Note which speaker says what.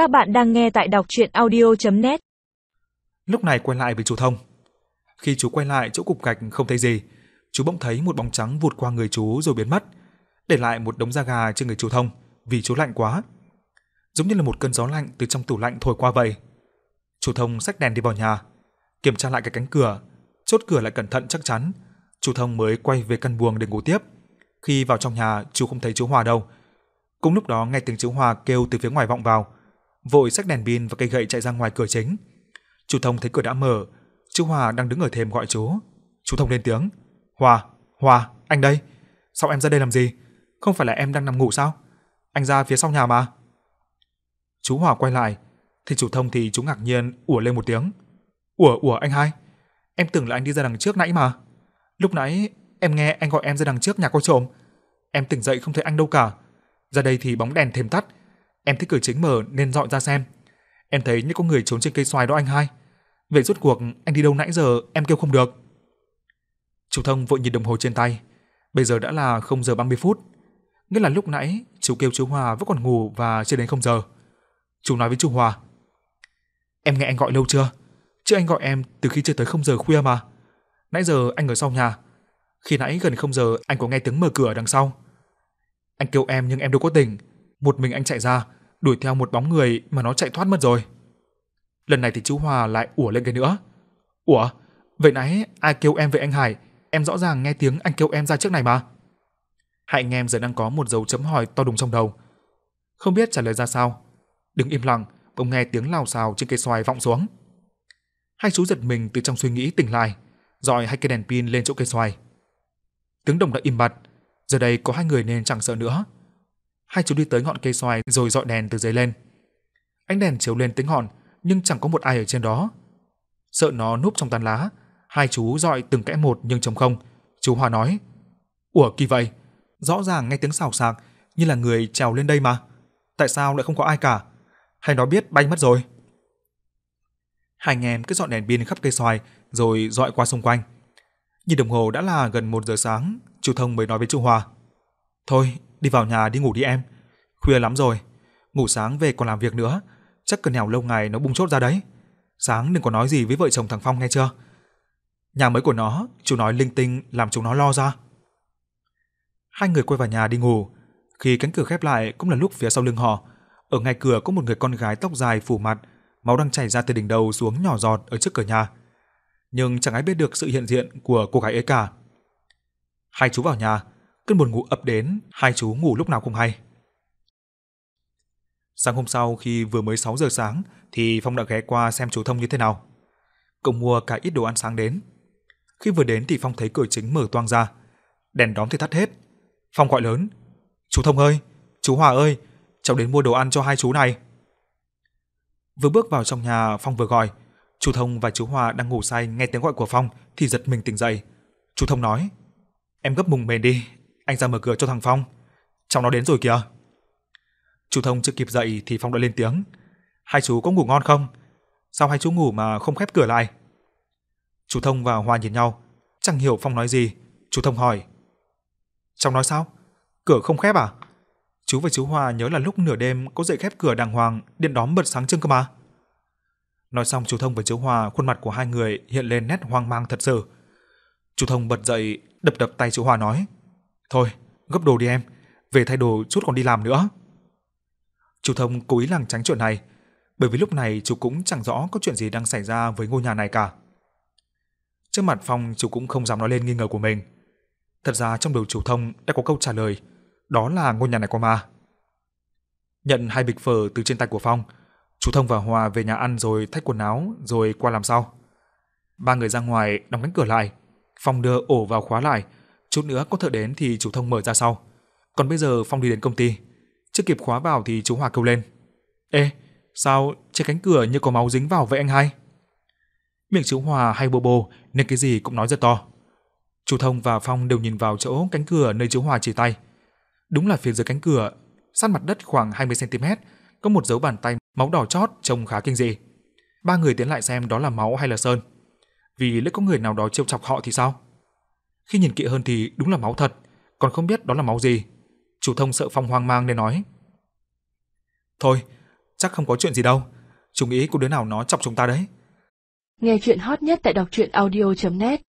Speaker 1: Các bạn đang nghe tại đọc chuyện audio.net
Speaker 2: Lúc này quay lại với chú Thông. Khi chú quay lại chỗ cục gạch không thấy gì, chú bỗng thấy một bóng trắng vụt qua người chú rồi biến mất, để lại một đống da gà trên người chú Thông vì chú lạnh quá. Giống như là một cơn gió lạnh từ trong tủ lạnh thổi qua vậy. Chú Thông xách đèn đi vào nhà, kiểm tra lại cái cánh cửa, chốt cửa lại cẩn thận chắc chắn. Chú Thông mới quay về căn buồng để ngủ tiếp. Khi vào trong nhà, chú không thấy chú Hòa đâu. Cùng lúc đó nghe tiếng chú Hòa kêu từ phía ngoài vọng vào, vội xách đèn pin và cây gậy chạy ra ngoài cửa chính. Chú Thông thấy cửa đã mở, chú Hòa đang đứng ở thềm gọi chú. Chú Thông lên tiếng, "Hòa, Hòa, anh đây. Sao em ra đây làm gì? Không phải là em đang nằm ngủ sao? Anh ra phía sau nhà mà." Chú Hòa quay lại, thì chú Thông thì chú ngạc nhiên ủa lên một tiếng. "Ủa, ủa anh hai, em tưởng là anh đi ra đằng trước nãy mà. Lúc nãy em nghe anh gọi em ra đằng trước nhà cô trộm. Em tỉnh dậy không thấy anh đâu cả. Ra đây thì bóng đèn thềm tắt, Em thích cửa chính mở nên dọn ra xem. Em thấy như có người trốn trên cây xoài đó anh hai. Vậy rốt cuộc anh đi đâu nãy giờ em kêu không được. Chú Thông vội nhìn đồng hồ trên tay. Bây giờ đã là 0 giờ 30 phút. Nghĩa là lúc nãy chú kêu chú Hòa vẫn còn ngủ và chưa đến 0 giờ. Chú nói với chú Hòa. Em nghe anh gọi lâu chưa? Chứ anh gọi em từ khi chưa tới 0 giờ khuya mà. Nãy giờ anh ở sau nhà. Khi nãy gần 0 giờ anh có nghe tiếng mở cửa đằng sau. Anh kêu em nhưng em đâu có tỉnh một mình anh chạy ra, đuổi theo một bóng người mà nó chạy thoát mất rồi. Lần này thì chú Hòa lại ủa lên cái nữa. Ủa, vậy nãy ai kêu em về anh Hải? Em rõ ràng nghe tiếng anh kêu em ra trước này mà. Hai anh em giờ đang có một dấu chấm hỏi to đùng trong đầu. Không biết trả lời ra sao. Đứng im lặng, bỗng nghe tiếng lào xào trên cây xoài vọng xuống. Hai chú giật mình từ trong suy nghĩ tỉnh lại, dọi hai cây đèn pin lên chỗ cây xoài. Tiếng đồng đã im bặt, giờ đây có hai người nên chẳng sợ nữa hai chú đi tới ngọn cây xoài rồi dọi đèn từ dưới lên. Ánh đèn chiếu lên tính hòn nhưng chẳng có một ai ở trên đó. Sợ nó núp trong tán lá, hai chú dọi từng kẽ một nhưng trống không. Chú Hòa nói: "Ủa kỳ vậy, rõ ràng nghe tiếng xào xạc như là người trèo lên đây mà. Tại sao lại không có ai cả? Hay nó biết bay mất rồi?" Hai anh em cứ dọn đèn pin khắp cây xoài rồi dọi qua xung quanh. Nhìn đồng hồ đã là gần một giờ sáng, chú Thông mới nói với chú Hòa: "Thôi, đi vào nhà đi ngủ đi em. Khuya lắm rồi, ngủ sáng về còn làm việc nữa, chắc cần nèo lâu ngày nó bung chốt ra đấy. Sáng đừng có nói gì với vợ chồng thằng Phong nghe chưa? Nhà mới của nó, chú nói linh tinh làm chúng nó lo ra. Hai người quay vào nhà đi ngủ, khi cánh cửa khép lại cũng là lúc phía sau lưng họ, ở ngay cửa có một người con gái tóc dài phủ mặt, máu đang chảy ra từ đỉnh đầu xuống nhỏ giọt ở trước cửa nhà. Nhưng chẳng ai biết được sự hiện diện của cô gái ấy cả. Hai chú vào nhà, cơn buồn ngủ ập đến, hai chú ngủ lúc nào không hay. Sáng hôm sau khi vừa mới 6 giờ sáng thì Phong đã ghé qua xem chú Thông như thế nào. Cậu mua cả ít đồ ăn sáng đến. Khi vừa đến thì Phong thấy cửa chính mở toang ra, đèn đóm thì tắt hết. Phong gọi lớn: "Chú Thông ơi, chú Hòa ơi, cháu đến mua đồ ăn cho hai chú này." Vừa bước vào trong nhà, Phong vừa gọi, chú Thông và chú Hòa đang ngủ say nghe tiếng gọi của Phong thì giật mình tỉnh dậy. Chú Thông nói: "Em gấp mùng mền đi, anh ra mở cửa cho thằng Phong. Cháu nó đến rồi kìa. Chú Thông chưa kịp dậy thì Phong đã lên tiếng. Hai chú có ngủ ngon không? Sao hai chú ngủ mà không khép cửa lại? Chú Thông và Hoa nhìn nhau, chẳng hiểu Phong nói gì. Chú Thông hỏi. Cháu nói sao? Cửa không khép à? Chú và chú Hoa nhớ là lúc nửa đêm có dậy khép cửa đàng hoàng, điện đóm bật sáng trưng cơ mà. Nói xong chú Thông và chú Hoa, khuôn mặt của hai người hiện lên nét hoang mang thật sự. Chú Thông bật dậy, đập đập tay chú Hoa nói: Thôi, gấp đồ đi em, về thay đồ chút còn đi làm nữa. Chú Thông cố ý lảng tránh chuyện này, bởi vì lúc này chú cũng chẳng rõ có chuyện gì đang xảy ra với ngôi nhà này cả. Trước mặt Phong chú cũng không dám nói lên nghi ngờ của mình. Thật ra trong đầu chú Thông đã có câu trả lời, đó là ngôi nhà này có ma. Nhận hai bịch phở từ trên tay của Phong, chú Thông và Hòa về nhà ăn rồi thách quần áo rồi qua làm sau. Ba người ra ngoài đóng cánh cửa lại, Phong đưa ổ vào khóa lại Chút nữa có thợ đến thì chú Thông mở ra sau. Còn bây giờ Phong đi đến công ty. Chưa kịp khóa vào thì chú Hòa kêu lên. Ê, sao trên cánh cửa như có máu dính vào vậy anh hai? Miệng chú Hòa hay bô bô nên cái gì cũng nói rất to. Chú Thông và Phong đều nhìn vào chỗ cánh cửa nơi chú Hòa chỉ tay. Đúng là phía dưới cánh cửa, sát mặt đất khoảng 20 cm, có một dấu bàn tay máu đỏ chót trông khá kinh dị. Ba người tiến lại xem đó là máu hay là sơn. Vì lỡ có người nào đó trêu chọc họ thì sao? Khi nhìn kỹ hơn thì đúng là máu thật, còn không biết đó là máu gì. Chủ thông sợ Phong hoang mang nên nói: "Thôi, chắc không có chuyện gì đâu. Chúng ý có đứa nào nó chọc chúng ta đấy.
Speaker 3: Nghe chuyện hot nhất tại đọc truyện audio.net